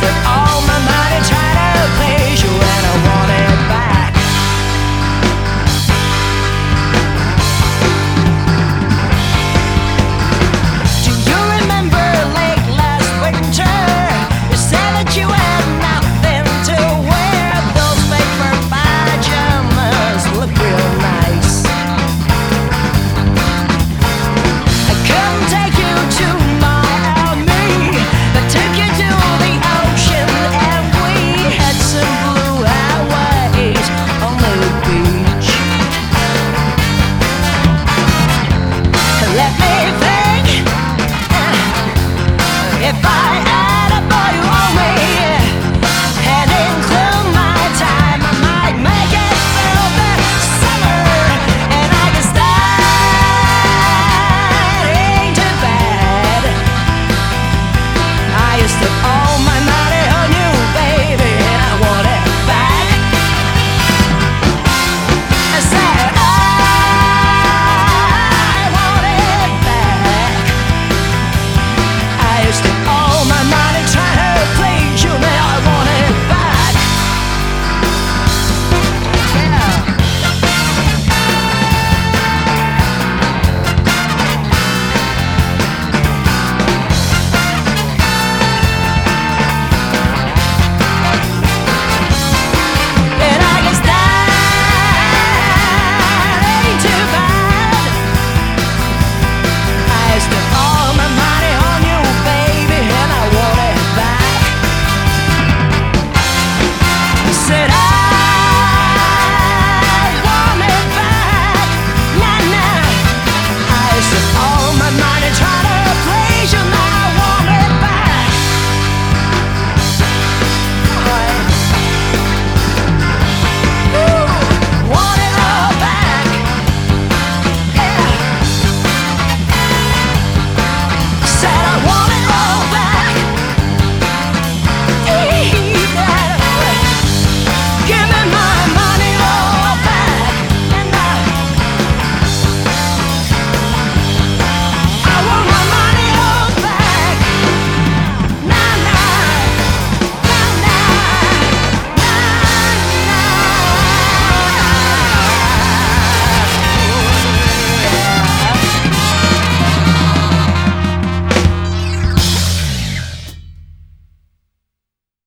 that ah, I